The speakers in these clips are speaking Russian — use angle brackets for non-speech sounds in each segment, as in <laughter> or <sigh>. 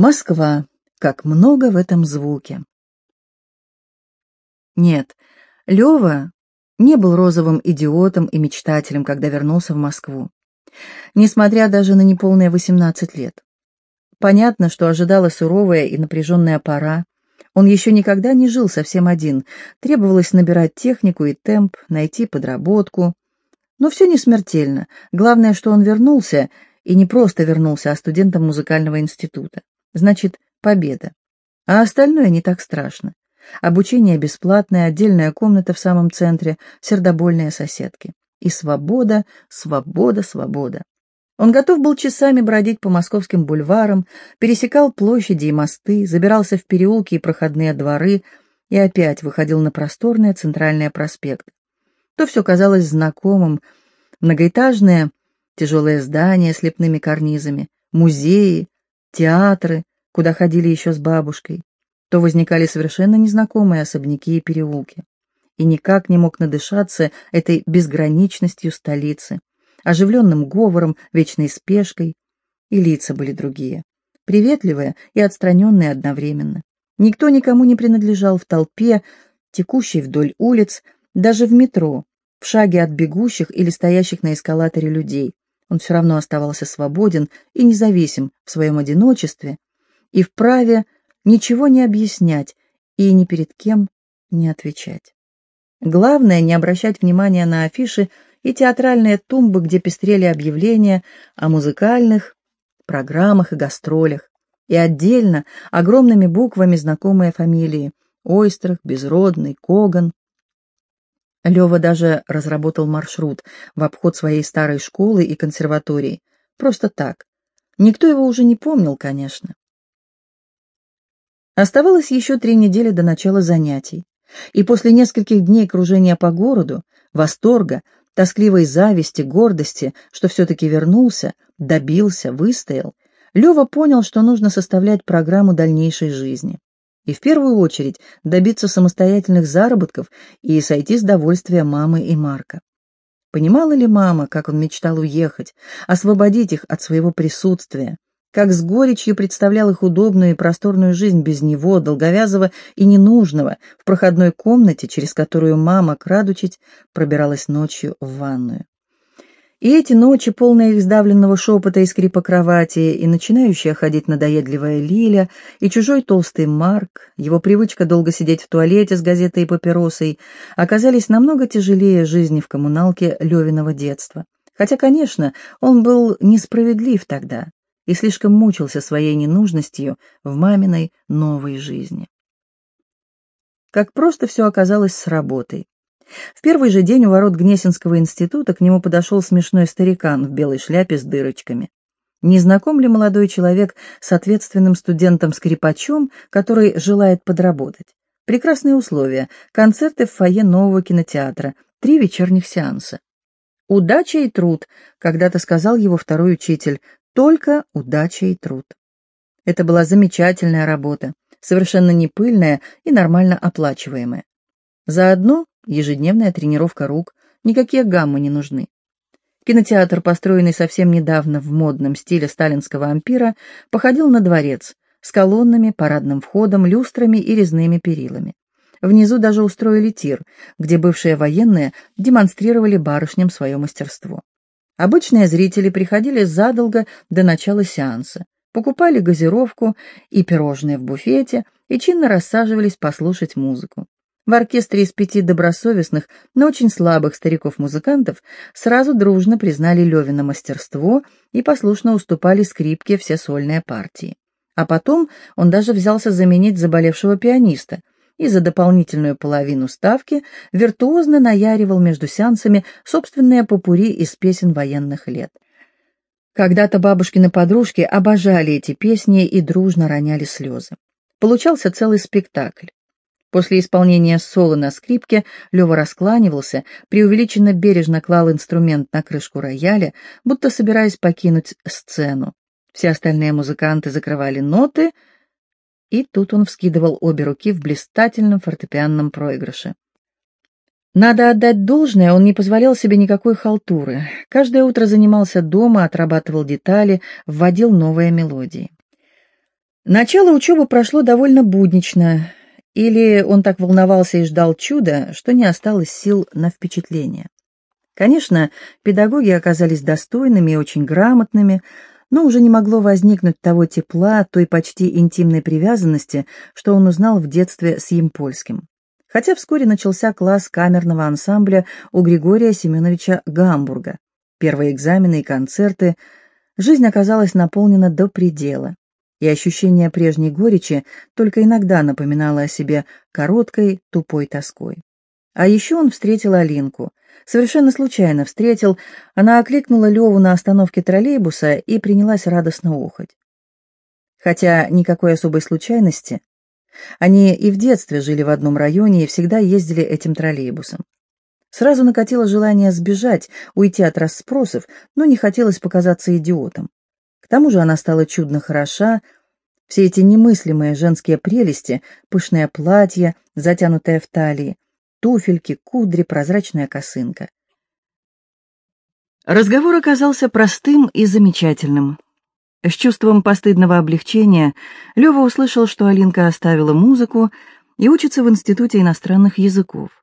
Москва. Как много в этом звуке. Нет, Лёва не был розовым идиотом и мечтателем, когда вернулся в Москву. Несмотря даже на неполные 18 лет. Понятно, что ожидала суровая и напряженная пора. Он еще никогда не жил совсем один. Требовалось набирать технику и темп, найти подработку. Но все не смертельно. Главное, что он вернулся, и не просто вернулся, а студентом музыкального института. Значит, победа. А остальное не так страшно. Обучение бесплатное, отдельная комната в самом центре, сердобольные соседки. И свобода, свобода, свобода. Он готов был часами бродить по московским бульварам, пересекал площади и мосты, забирался в переулки и проходные дворы и опять выходил на просторные центральные проспекты. То все казалось знакомым. Многоэтажные тяжелые здания с лепными карнизами, музеи, театры, куда ходили еще с бабушкой, то возникали совершенно незнакомые особняки и переулки. И никак не мог надышаться этой безграничностью столицы, оживленным говором, вечной спешкой, и лица были другие, приветливые и отстраненные одновременно. Никто никому не принадлежал в толпе, текущей вдоль улиц, даже в метро, в шаге от бегущих или стоящих на эскалаторе людей он все равно оставался свободен и независим в своем одиночестве и вправе ничего не объяснять и ни перед кем не отвечать. Главное не обращать внимания на афиши и театральные тумбы, где пестрели объявления о музыкальных программах и гастролях, и отдельно огромными буквами знакомые фамилии Ойстрах, Безродный, Коган, Лева даже разработал маршрут в обход своей старой школы и консерватории. Просто так. Никто его уже не помнил, конечно. Оставалось еще три недели до начала занятий, и после нескольких дней кружения по городу, восторга, тоскливой зависти, гордости, что все-таки вернулся, добился, выстоял, Лева понял, что нужно составлять программу дальнейшей жизни и в первую очередь добиться самостоятельных заработков и сойти с довольствия мамы и Марка. Понимала ли мама, как он мечтал уехать, освободить их от своего присутствия, как с горечью представлял их удобную и просторную жизнь без него, долговязого и ненужного, в проходной комнате, через которую мама, крадучить, пробиралась ночью в ванную. И эти ночи, полные их сдавленного шепота и скрипа кровати, и начинающая ходить надоедливая Лиля, и чужой толстый Марк, его привычка долго сидеть в туалете с газетой и папиросой, оказались намного тяжелее жизни в коммуналке Левиного детства. Хотя, конечно, он был несправедлив тогда и слишком мучился своей ненужностью в маминой новой жизни. Как просто все оказалось с работой. В первый же день у ворот Гнесинского института к нему подошел смешной старикан в белой шляпе с дырочками. Не знаком ли молодой человек с ответственным студентом-скрипачом, который желает подработать? Прекрасные условия, концерты в фойе нового кинотеатра, три вечерних сеанса. «Удача и труд», — когда-то сказал его второй учитель, «только удача и труд». Это была замечательная работа, совершенно не пыльная и нормально оплачиваемая. Заодно ежедневная тренировка рук, никакие гаммы не нужны. Кинотеатр, построенный совсем недавно в модном стиле сталинского ампира, походил на дворец с колоннами, парадным входом, люстрами и резными перилами. Внизу даже устроили тир, где бывшие военные демонстрировали барышням свое мастерство. Обычные зрители приходили задолго до начала сеанса, покупали газировку и пирожные в буфете и чинно рассаживались послушать музыку. В оркестре из пяти добросовестных, но очень слабых стариков-музыкантов сразу дружно признали Левина мастерство и послушно уступали скрипке все сольные партии. А потом он даже взялся заменить заболевшего пианиста и за дополнительную половину ставки виртуозно наяривал между сеансами собственные попури из песен военных лет. Когда-то бабушкины подружки обожали эти песни и дружно роняли слезы. Получался целый спектакль. После исполнения соло на скрипке Лева раскланивался, преувеличенно бережно клал инструмент на крышку рояля, будто собираясь покинуть сцену. Все остальные музыканты закрывали ноты, и тут он вскидывал обе руки в блистательном фортепианном проигрыше. Надо отдать должное, он не позволял себе никакой халтуры. Каждое утро занимался дома, отрабатывал детали, вводил новые мелодии. Начало учебы прошло довольно буднично, или он так волновался и ждал чуда, что не осталось сил на впечатление. Конечно, педагоги оказались достойными и очень грамотными, но уже не могло возникнуть того тепла, той почти интимной привязанности, что он узнал в детстве с Емпольским. Хотя вскоре начался класс камерного ансамбля у Григория Семеновича Гамбурга. Первые экзамены и концерты. Жизнь оказалась наполнена до предела. И ощущение прежней горечи только иногда напоминало о себе короткой, тупой тоской. А еще он встретил Алинку. Совершенно случайно встретил. Она окликнула Леву на остановке троллейбуса и принялась радостно охоть. Хотя никакой особой случайности. Они и в детстве жили в одном районе и всегда ездили этим троллейбусом. Сразу накатило желание сбежать, уйти от расспросов, но не хотелось показаться идиотом. Тому же она стала чудно хороша, все эти немыслимые женские прелести, пышное платье, затянутое в талии, туфельки, кудри, прозрачная косынка. Разговор оказался простым и замечательным. С чувством постыдного облегчения Лёва услышал, что Алинка оставила музыку и учится в Институте иностранных языков.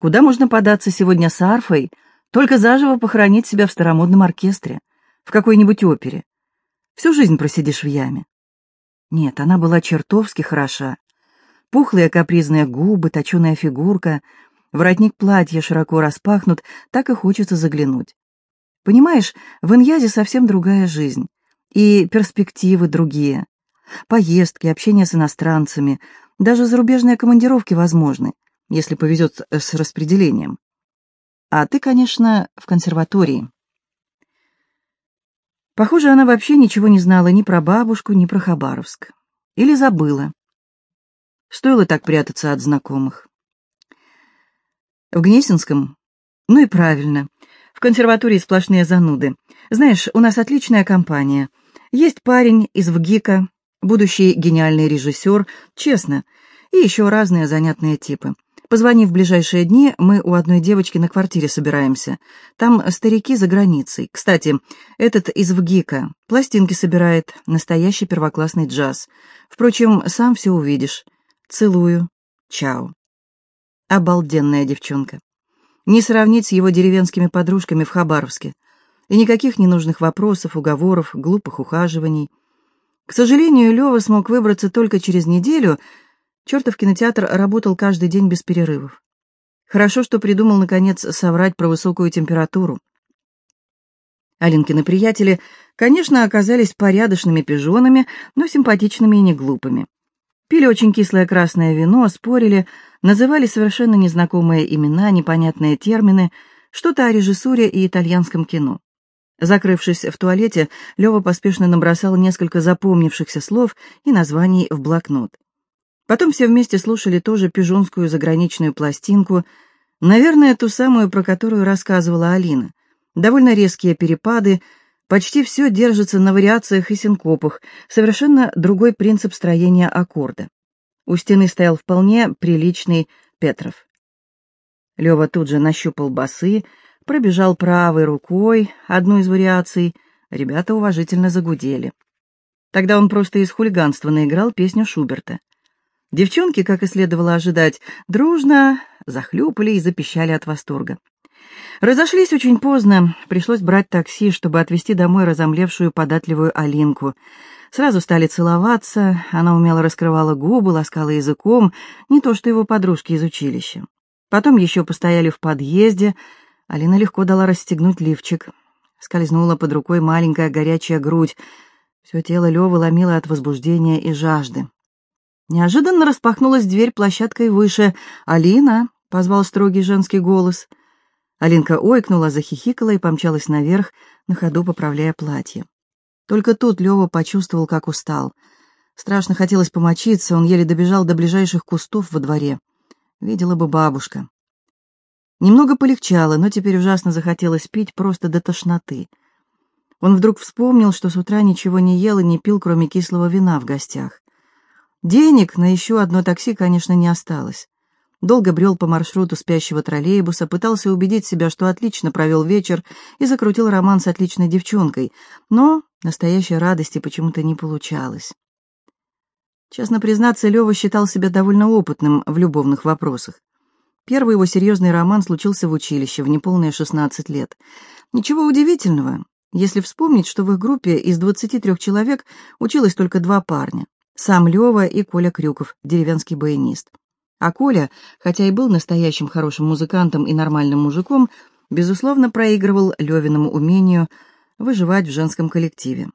Куда можно податься сегодня с арфой, только заживо похоронить себя в старомодном оркестре, в какой-нибудь опере. Всю жизнь просидишь в яме. Нет, она была чертовски хороша. Пухлые капризные губы, точеная фигурка, воротник платья широко распахнут, так и хочется заглянуть. Понимаешь, в Иньязе совсем другая жизнь. И перспективы другие. Поездки, общение с иностранцами, даже зарубежные командировки возможны, если повезет с распределением. А ты, конечно, в консерватории. Похоже, она вообще ничего не знала ни про бабушку, ни про Хабаровск. Или забыла. Стоило так прятаться от знакомых. В Гнесинском? Ну и правильно. В консерватории сплошные зануды. Знаешь, у нас отличная компания. Есть парень из ВГИКа, будущий гениальный режиссер, честно, и еще разные занятные типы. Позвони в ближайшие дни, мы у одной девочки на квартире собираемся. Там старики за границей. Кстати, этот из ВГИКа пластинки собирает, настоящий первоклассный джаз. Впрочем, сам все увидишь. Целую. Чао. Обалденная девчонка. Не сравнить с его деревенскими подружками в Хабаровске. И никаких ненужных вопросов, уговоров, глупых ухаживаний. К сожалению, Лёва смог выбраться только через неделю. Чертов кинотеатр работал каждый день без перерывов. Хорошо, что придумал, наконец, соврать про высокую температуру. Алинкины приятели, конечно, оказались порядочными пижонами, но симпатичными и не глупыми. Пили очень кислое красное вино, спорили, называли совершенно незнакомые имена, непонятные термины, что-то о режиссуре и итальянском кино. Закрывшись в туалете, Лёва поспешно набросал несколько запомнившихся слов и названий в блокнот. Потом все вместе слушали тоже пижонскую заграничную пластинку, наверное, ту самую, про которую рассказывала Алина. Довольно резкие перепады, Почти все держится на вариациях и синкопах, совершенно другой принцип строения аккорда. У стены стоял вполне приличный Петров. Лева тут же нащупал басы, пробежал правой рукой одну из вариаций, ребята уважительно загудели. Тогда он просто из хулиганства наиграл песню Шуберта. Девчонки, как и следовало ожидать, дружно захлюпали и запищали от восторга. Разошлись очень поздно, пришлось брать такси, чтобы отвезти домой разомлевшую податливую Алинку. Сразу стали целоваться, она умело раскрывала губы, ласкала языком, не то что его подружки из училища. Потом еще постояли в подъезде, Алина легко дала расстегнуть лифчик. Скользнула под рукой маленькая горячая грудь. Все тело Лёвы ломило от возбуждения и жажды. Неожиданно распахнулась дверь площадкой выше. «Алина!» — позвал строгий женский голос. Алинка ойкнула, захихикала и помчалась наверх, на ходу поправляя платье. Только тут Лёва почувствовал, как устал. Страшно хотелось помочиться, он еле добежал до ближайших кустов во дворе. Видела бы бабушка. Немного полегчало, но теперь ужасно захотелось пить просто до тошноты. Он вдруг вспомнил, что с утра ничего не ел и не пил, кроме кислого вина в гостях. Денег на еще одно такси, конечно, не осталось. долго брел по маршруту спящего троллейбуса, пытался убедить себя, что отлично провел вечер и закрутил роман с отличной девчонкой, но настоящей радости почему-то не получалось. Честно признаться, Лёва считал себя довольно опытным в любовных вопросах. Первый его серьезный роман случился в училище в неполные 16 лет. Ничего удивительного, если вспомнить, что в их группе из 23 человек училось только два парня. Сам Лёва и Коля Крюков, деревенский баянист. А Коля, хотя и был настоящим хорошим музыкантом и нормальным мужиком, безусловно проигрывал Левиному умению выживать в женском коллективе.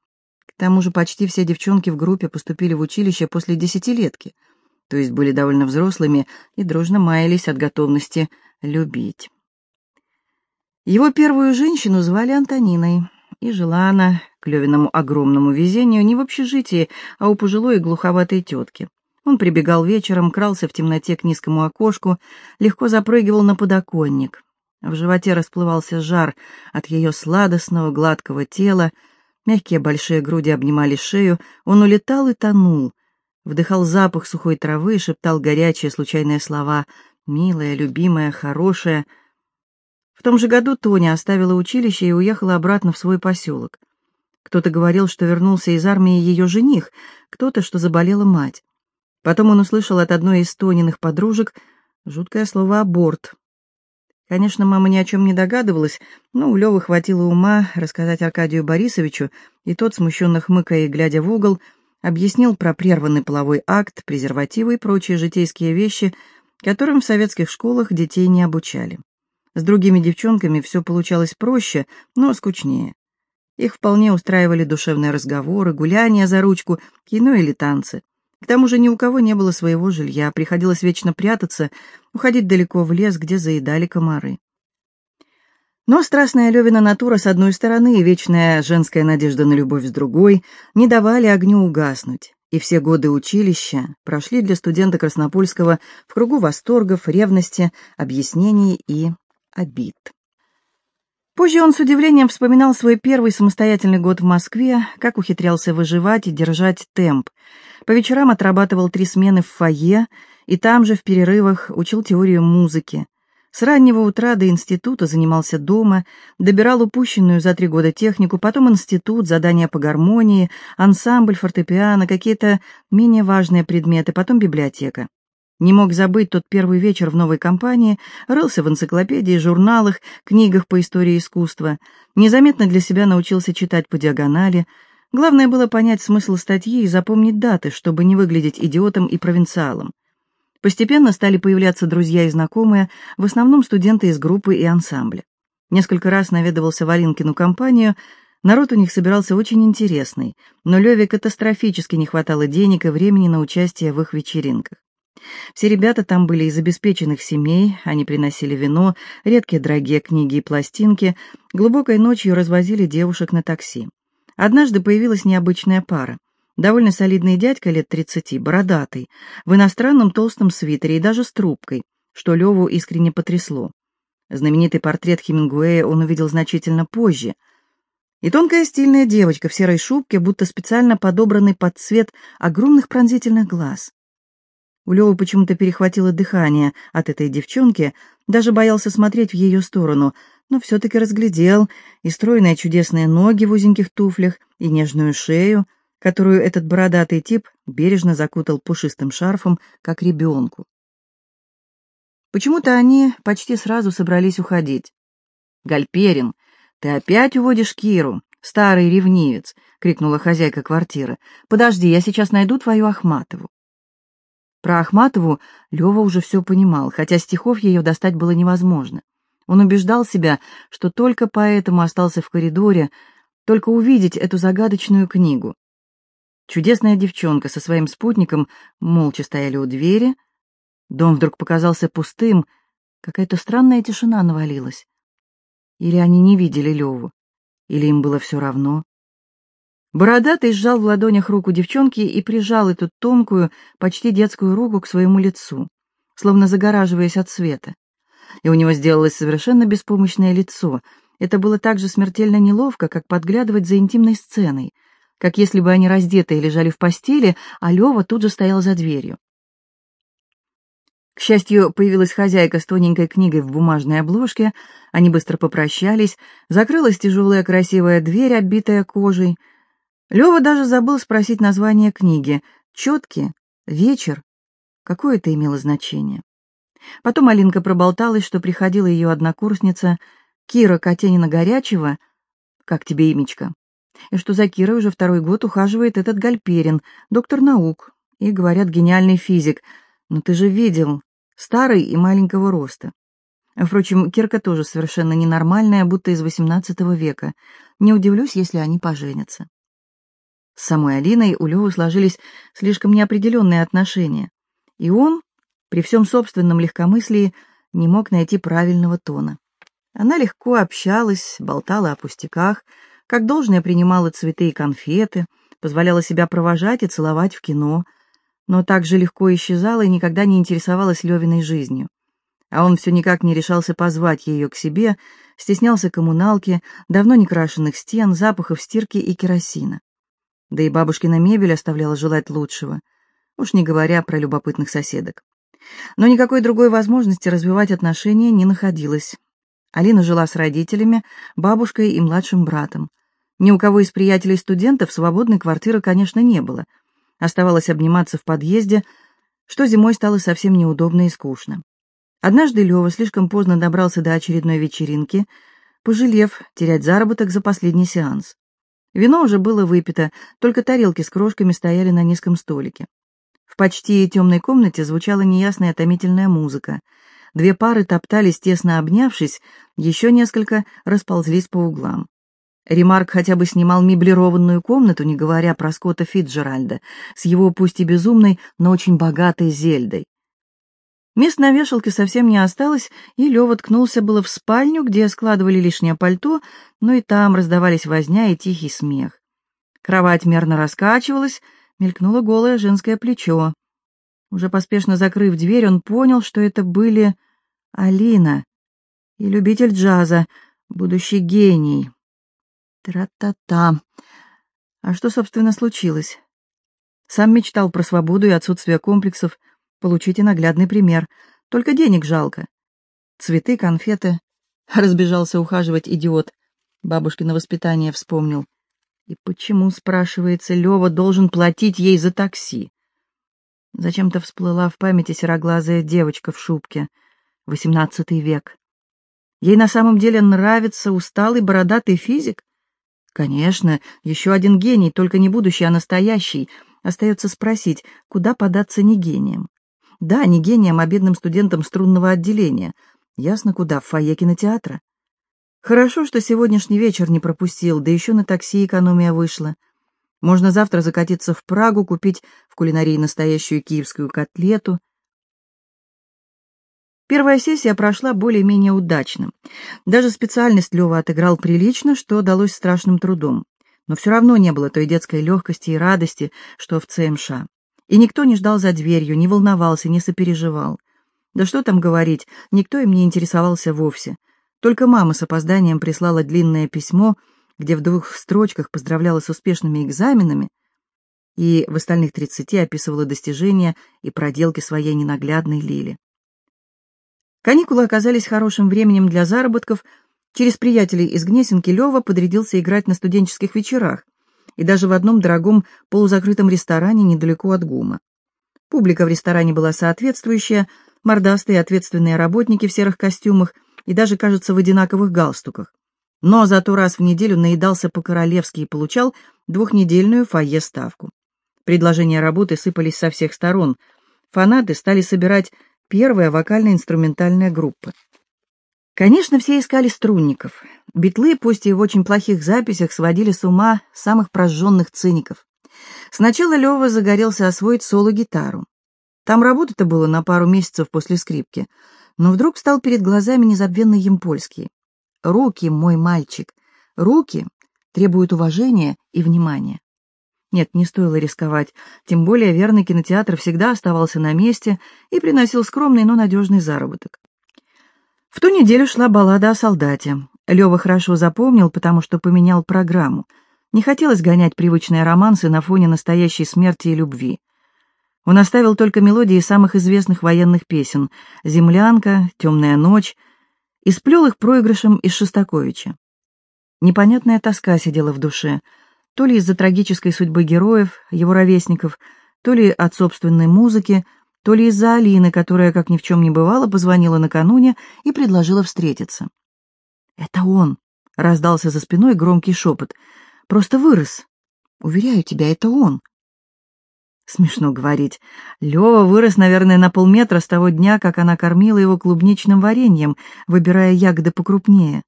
К тому же почти все девчонки в группе поступили в училище после десятилетки, то есть были довольно взрослыми и дружно маялись от готовности любить. Его первую женщину звали Антониной, и жила она, к Левиному огромному везению, не в общежитии, а у пожилой и глуховатой тетки. Он прибегал вечером, крался в темноте к низкому окошку, легко запрыгивал на подоконник. В животе расплывался жар от ее сладостного гладкого тела, мягкие большие груди обнимали шею, он улетал и тонул, вдыхал запах сухой травы, шептал горячие случайные слова «милая, любимая, хорошая». Том же году Тоня оставила училище и уехала обратно в свой поселок. Кто-то говорил, что вернулся из армии ее жених, кто-то, что заболела мать. Потом он услышал от одной из Тониных подружек жуткое слово «аборт». Конечно, мама ни о чем не догадывалась, но у Левы хватило ума рассказать Аркадию Борисовичу, и тот, смущенно хмыкая и глядя в угол, объяснил про прерванный половой акт, презервативы и прочие житейские вещи, которым в советских школах детей не обучали. С другими девчонками все получалось проще, но скучнее. Их вполне устраивали душевные разговоры, гуляния за ручку, кино или танцы. К тому же ни у кого не было своего жилья, приходилось вечно прятаться, уходить далеко в лес, где заедали комары. Но страстная Левина натура с одной стороны и вечная женская надежда на любовь с другой не давали огню угаснуть, и все годы училища прошли для студента Краснопольского в кругу восторгов, ревности, объяснений и обид. Позже он с удивлением вспоминал свой первый самостоятельный год в Москве, как ухитрялся выживать и держать темп. По вечерам отрабатывал три смены в фойе и там же в перерывах учил теорию музыки. С раннего утра до института занимался дома, добирал упущенную за три года технику, потом институт, задания по гармонии, ансамбль, фортепиано, какие-то менее важные предметы, потом библиотека. Не мог забыть тот первый вечер в новой компании, рылся в энциклопедии, журналах, книгах по истории искусства, незаметно для себя научился читать по диагонали. Главное было понять смысл статьи и запомнить даты, чтобы не выглядеть идиотом и провинциалом. Постепенно стали появляться друзья и знакомые, в основном студенты из группы и ансамбля. Несколько раз наведывался в Алинкину компанию, народ у них собирался очень интересный, но Леве катастрофически не хватало денег и времени на участие в их вечеринках. Все ребята там были из обеспеченных семей, они приносили вино, редкие дорогие книги и пластинки, глубокой ночью развозили девушек на такси. Однажды появилась необычная пара. Довольно солидный дядька лет тридцати, бородатый, в иностранном толстом свитере и даже с трубкой, что Леву искренне потрясло. Знаменитый портрет Хемингуэя он увидел значительно позже. И тонкая стильная девочка в серой шубке, будто специально подобранной под цвет огромных пронзительных глаз. У Лёвы почему-то перехватило дыхание от этой девчонки, даже боялся смотреть в ее сторону, но все-таки разглядел и стройные чудесные ноги в узеньких туфлях, и нежную шею, которую этот бородатый тип бережно закутал пушистым шарфом, как ребенку. Почему-то они почти сразу собрались уходить. «Гальперин, ты опять уводишь Киру, старый ревнивец!» — крикнула хозяйка квартиры. «Подожди, я сейчас найду твою Ахматову». Про Ахматову Лева уже все понимал, хотя стихов ее достать было невозможно. Он убеждал себя, что только поэтому остался в коридоре, только увидеть эту загадочную книгу. Чудесная девчонка со своим спутником молча стояли у двери. Дом вдруг показался пустым, какая-то странная тишина навалилась. Или они не видели Леву, или им было все равно. Бородатый сжал в ладонях руку девчонки и прижал эту тонкую, почти детскую руку к своему лицу, словно загораживаясь от света. И у него сделалось совершенно беспомощное лицо. Это было так же смертельно неловко, как подглядывать за интимной сценой, как если бы они раздетые лежали в постели, а Лева тут же стоял за дверью. К счастью, появилась хозяйка с тоненькой книгой в бумажной обложке, они быстро попрощались, закрылась тяжелая красивая дверь, оббитая кожей. Лёва даже забыл спросить название книги. «Чётки? Вечер?» Какое это имело значение? Потом Алинка проболталась, что приходила ее однокурсница Кира Катенина-Горячева, как тебе имечко, и что за Кирой уже второй год ухаживает этот Гальперин, доктор наук, и, говорят, гениальный физик. Но ты же видел, старый и маленького роста. Впрочем, Кирка тоже совершенно ненормальная, будто из XVIII века. Не удивлюсь, если они поженятся. С самой Алиной у Лёвы сложились слишком неопределенные отношения, и он, при всем собственном легкомыслии, не мог найти правильного тона. Она легко общалась, болтала о пустяках, как должное принимала цветы и конфеты, позволяла себя провожать и целовать в кино, но также легко исчезала и никогда не интересовалась Левиной жизнью. А он все никак не решался позвать ее к себе, стеснялся коммуналки, давно не крашенных стен, запахов стирки и керосина. Да и бабушкина мебель оставляла желать лучшего, уж не говоря про любопытных соседок. Но никакой другой возможности развивать отношения не находилось. Алина жила с родителями, бабушкой и младшим братом. Ни у кого из приятелей студентов свободной квартиры, конечно, не было. Оставалось обниматься в подъезде, что зимой стало совсем неудобно и скучно. Однажды Лёва слишком поздно добрался до очередной вечеринки, пожалев терять заработок за последний сеанс. Вино уже было выпито, только тарелки с крошками стояли на низком столике. В почти темной комнате звучала неясная томительная музыка — Две пары топтались, тесно обнявшись, еще несколько расползлись по углам. Ремарк хотя бы снимал меблированную комнату, не говоря про Скотта Фитджеральда, с его пусть и безумной, но очень богатой Зельдой. Мест на вешалке совсем не осталось, и Лёва ткнулся было в спальню, где складывали лишнее пальто, но и там раздавались возня и тихий смех. Кровать мерно раскачивалась, мелькнуло голое женское плечо. Уже поспешно закрыв дверь, он понял, что это были Алина и любитель джаза, будущий гений. Тра-та-та. А что, собственно, случилось? Сам мечтал про свободу и отсутствие комплексов. Получите наглядный пример. Только денег жалко. Цветы, конфеты. <laughs> Разбежался ухаживать идиот. Бабушкино воспитание вспомнил. И почему, спрашивается, Лева должен платить ей за такси? Зачем-то всплыла в памяти сероглазая девочка в шубке. Восемнадцатый век. Ей на самом деле нравится усталый бородатый физик? Конечно, еще один гений, только не будущий, а настоящий. Остается спросить, куда податься не гением? Да, не гением, а бедным студентом струнного отделения. Ясно куда, в фойе кинотеатра. Хорошо, что сегодняшний вечер не пропустил, да еще на такси экономия вышла. Можно завтра закатиться в Прагу, купить в кулинарии настоящую киевскую котлету. Первая сессия прошла более-менее удачно. Даже специальность Лёва отыграл прилично, что далось страшным трудом. Но все равно не было той детской легкости и радости, что в ЦМШ. И никто не ждал за дверью, не волновался, не сопереживал. Да что там говорить, никто им не интересовался вовсе. Только мама с опозданием прислала длинное письмо — где в двух строчках поздравляла с успешными экзаменами и в остальных тридцати описывала достижения и проделки своей ненаглядной Лили. Каникулы оказались хорошим временем для заработков. Через приятелей из Гнесинки Лева подрядился играть на студенческих вечерах и даже в одном дорогом полузакрытом ресторане недалеко от ГУМа. Публика в ресторане была соответствующая, мордастые ответственные работники в серых костюмах и даже, кажется, в одинаковых галстуках но зато раз в неделю наедался по-королевски и получал двухнедельную фойе-ставку. Предложения работы сыпались со всех сторон. Фанаты стали собирать первая вокально-инструментальная группа. Конечно, все искали струнников. Битлы, пусть и в очень плохих записях, сводили с ума самых прожженных циников. Сначала Лева загорелся освоить соло-гитару. Там работы-то было на пару месяцев после скрипки, но вдруг стал перед глазами незабвенный Емпольский. Руки, мой мальчик, руки требуют уважения и внимания. Нет, не стоило рисковать, тем более верный кинотеатр всегда оставался на месте и приносил скромный, но надежный заработок. В ту неделю шла баллада о солдате. Лёва хорошо запомнил, потому что поменял программу. Не хотелось гонять привычные романсы на фоне настоящей смерти и любви. Он оставил только мелодии самых известных военных песен «Землянка», «Темная ночь» и сплел их проигрышем из Шостаковича. Непонятная тоска сидела в душе, то ли из-за трагической судьбы героев, его ровесников, то ли от собственной музыки, то ли из-за Алины, которая, как ни в чем не бывало, позвонила накануне и предложила встретиться. «Это он!» — раздался за спиной громкий шепот. «Просто вырос. Уверяю тебя, это он!» Смешно говорить. Лёва вырос, наверное, на полметра с того дня, как она кормила его клубничным вареньем, выбирая ягоды покрупнее.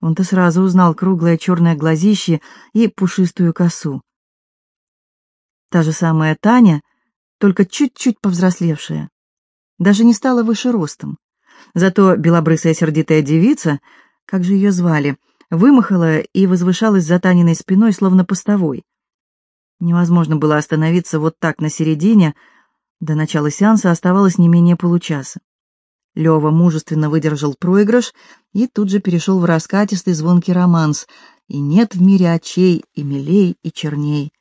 Он-то сразу узнал круглое черное глазище и пушистую косу. Та же самая Таня, только чуть-чуть повзрослевшая. Даже не стала выше ростом. Зато белобрысая сердитая девица, как же ее звали, вымахала и возвышалась за Таниной спиной, словно постовой. Невозможно было остановиться вот так на середине. До начала сеанса оставалось не менее получаса. Лёва мужественно выдержал проигрыш и тут же перешел в раскатистый звонкий романс «И нет в мире очей, и милей, и черней».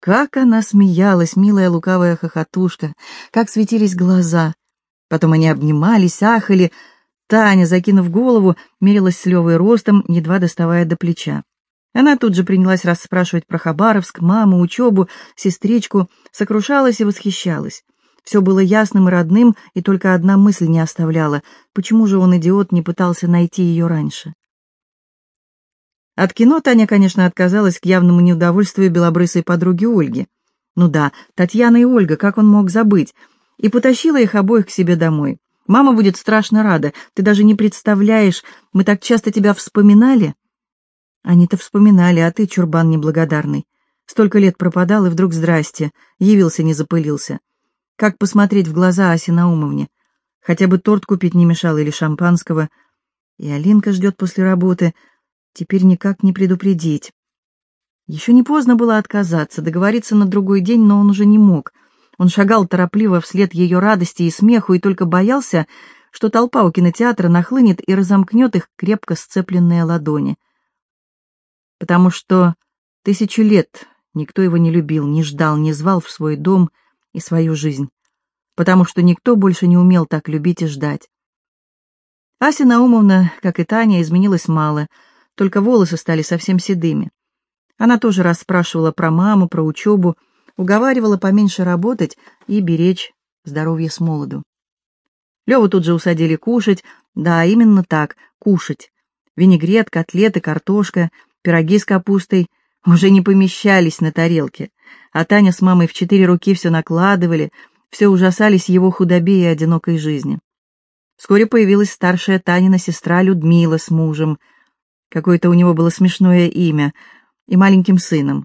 Как она смеялась, милая лукавая хохотушка, как светились глаза. Потом они обнимались, ахали. Таня, закинув голову, мерилась с Левой ростом, едва доставая до плеча. Она тут же принялась расспрашивать про Хабаровск, маму, учебу, сестричку, сокрушалась и восхищалась. Все было ясным и родным, и только одна мысль не оставляла. Почему же он, идиот, не пытался найти ее раньше? От кино Таня, конечно, отказалась к явному неудовольствию белобрысой подруги Ольги. Ну да, Татьяна и Ольга, как он мог забыть? И потащила их обоих к себе домой. Мама будет страшно рада. Ты даже не представляешь, мы так часто тебя вспоминали. Они-то вспоминали, а ты, чурбан неблагодарный. Столько лет пропадал, и вдруг здрасте, явился, не запылился. Как посмотреть в глаза Асе Наумовне? Хотя бы торт купить не мешал или шампанского. И Алинка ждет после работы. Теперь никак не предупредить. Еще не поздно было отказаться, договориться на другой день, но он уже не мог. Он шагал торопливо вслед ее радости и смеху и только боялся, что толпа у кинотеатра нахлынет и разомкнет их крепко сцепленные ладони потому что тысячу лет никто его не любил, не ждал, не звал в свой дом и свою жизнь, потому что никто больше не умел так любить и ждать. Ася Наумовна, как и Таня, изменилась мало, только волосы стали совсем седыми. Она тоже расспрашивала про маму, про учебу, уговаривала поменьше работать и беречь здоровье с молоду. Леву тут же усадили кушать, да, именно так, кушать. Винегрет, котлеты, картошка — Пироги с капустой уже не помещались на тарелке, а Таня с мамой в четыре руки все накладывали, все ужасались его худобе и одинокой жизни. Вскоре появилась старшая Танина сестра Людмила с мужем. Какое-то у него было смешное имя. И маленьким сыном.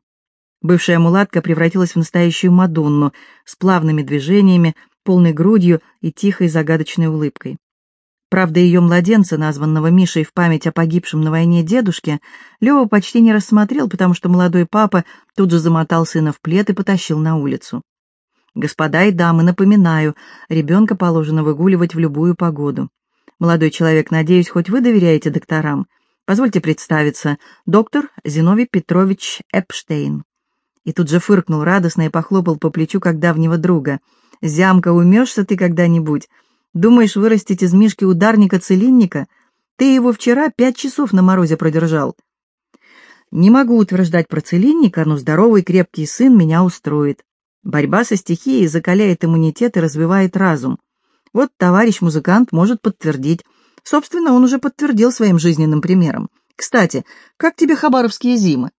Бывшая мулатка превратилась в настоящую Мадонну с плавными движениями, полной грудью и тихой загадочной улыбкой. Правда, ее младенца, названного Мишей в память о погибшем на войне дедушке, Лева почти не рассмотрел, потому что молодой папа тут же замотал сына в плед и потащил на улицу. «Господа и дамы, напоминаю, ребенка положено выгуливать в любую погоду. Молодой человек, надеюсь, хоть вы доверяете докторам. Позвольте представиться, доктор Зиновий Петрович Эпштейн». И тут же фыркнул радостно и похлопал по плечу как давнего друга. «Зямка, умешься ты когда-нибудь?» Думаешь вырастить из Мишки ударника-целинника? Ты его вчера пять часов на морозе продержал. Не могу утверждать про целинника, но здоровый крепкий сын меня устроит. Борьба со стихией закаляет иммунитет и развивает разум. Вот товарищ музыкант может подтвердить. Собственно, он уже подтвердил своим жизненным примером. Кстати, как тебе хабаровские зимы?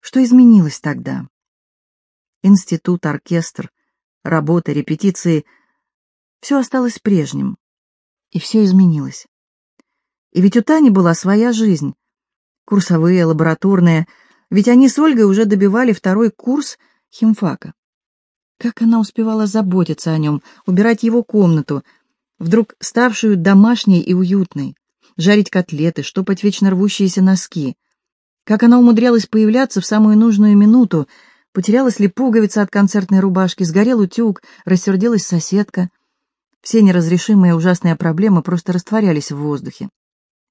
Что изменилось тогда? Институт, оркестр, работа, репетиции — все осталось прежним, и все изменилось. И ведь у Тани была своя жизнь. Курсовые, лабораторные, ведь они с Ольгой уже добивали второй курс химфака. Как она успевала заботиться о нем, убирать его комнату, вдруг ставшую домашней и уютной, жарить котлеты, штопать вечно рвущиеся носки. Как она умудрялась появляться в самую нужную минуту, потерялась ли пуговица от концертной рубашки, сгорел утюг, рассердилась соседка — все неразрешимые ужасные проблемы просто растворялись в воздухе.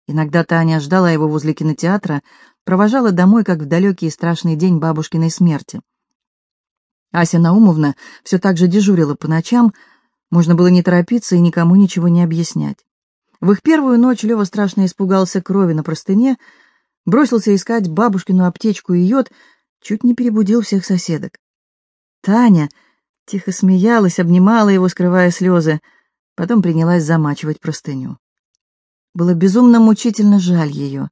Иногда Таня ждала его возле кинотеатра, провожала домой, как в далекий и страшный день бабушкиной смерти. Ася Наумовна все так же дежурила по ночам, можно было не торопиться и никому ничего не объяснять. В их первую ночь Лева страшно испугался крови на простыне, бросился искать бабушкину аптечку и йод, чуть не перебудил всех соседок. Таня тихо смеялась, обнимала его, скрывая слезы, потом принялась замачивать простыню. Было безумно мучительно жаль ее,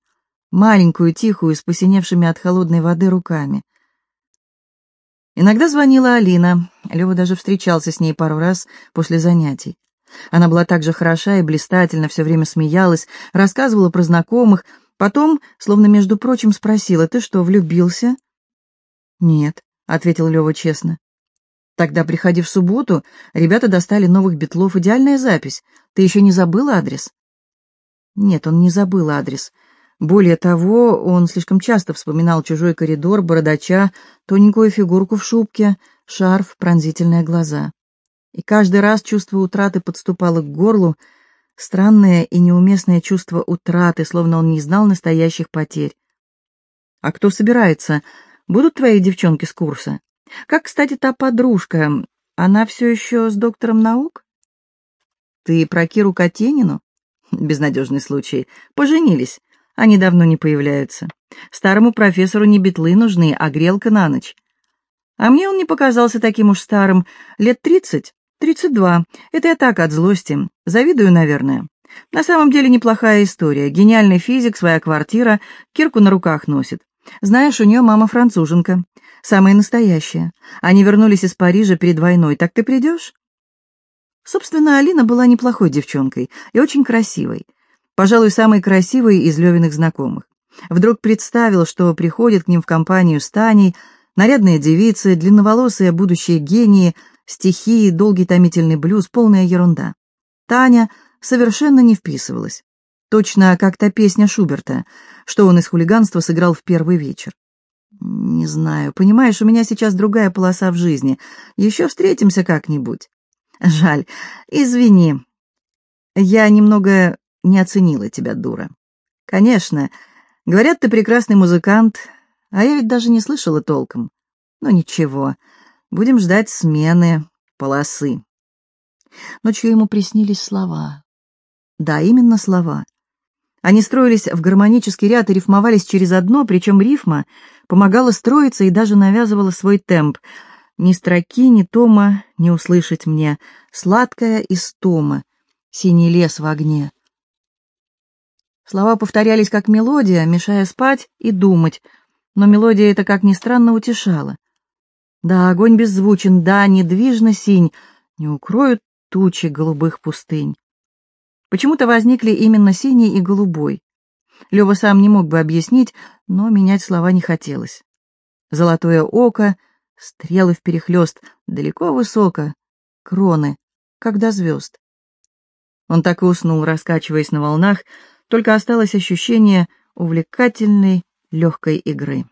маленькую, тихую, с посиневшими от холодной воды руками. Иногда звонила Алина, Лева даже встречался с ней пару раз после занятий. Она была так же хороша и блистательна, все время смеялась, рассказывала про знакомых, потом, словно между прочим, спросила, «Ты что, влюбился?» «Нет», — ответил Лева честно. «Тогда приходи в субботу, ребята достали новых битлов, идеальная запись. Ты еще не забыл адрес?» Нет, он не забыл адрес. Более того, он слишком часто вспоминал чужой коридор, бородача, тоненькую фигурку в шубке, шарф, пронзительные глаза. И каждый раз чувство утраты подступало к горлу, странное и неуместное чувство утраты, словно он не знал настоящих потерь. «А кто собирается? Будут твои девчонки с курса? Как, кстати, та подружка? Она все еще с доктором наук?» «Ты про Киру Катенину?» «Безнадежный случай. Поженились. Они давно не появляются. Старому профессору не битлы нужны, а грелка на ночь. А мне он не показался таким уж старым. Лет тридцать, «Тридцать два. Это я так, от злости. Завидую, наверное. На самом деле неплохая история. Гениальный физик, своя квартира, кирку на руках носит. Знаешь, у нее мама француженка. Самая настоящая. Они вернулись из Парижа перед войной. Так ты придешь?» Собственно, Алина была неплохой девчонкой и очень красивой. Пожалуй, самой красивой из Левиных знакомых. Вдруг представил, что приходит к ним в компанию с Таней, нарядные девицы, длинноволосые будущие гении — стихи, долгий томительный блюз, полная ерунда. Таня совершенно не вписывалась. Точно как та песня Шуберта, что он из хулиганства сыграл в первый вечер. Не знаю, понимаешь, у меня сейчас другая полоса в жизни. Еще встретимся как-нибудь. Жаль. Извини. Я немного не оценила тебя, дура. Конечно, говорят, ты прекрасный музыкант, а я ведь даже не слышала толком. Но ничего, Будем ждать смены полосы. Ночью ему приснились слова. Да, именно слова. Они строились в гармонический ряд и рифмовались через одно, причем рифма помогала строиться и даже навязывала свой темп. Ни строки, ни тома не услышать мне. Сладкая истома, синий лес в огне. Слова повторялись как мелодия, мешая спать и думать, но мелодия эта, как ни странно, утешала. Да, огонь беззвучен, да, недвижно синь, не укроют тучи голубых пустынь. Почему-то возникли именно синий и голубой. Лёва сам не мог бы объяснить, но менять слова не хотелось. Золотое око, стрелы вперехлёст, далеко высоко, кроны, как до звезд. Он так и уснул, раскачиваясь на волнах, только осталось ощущение увлекательной легкой игры.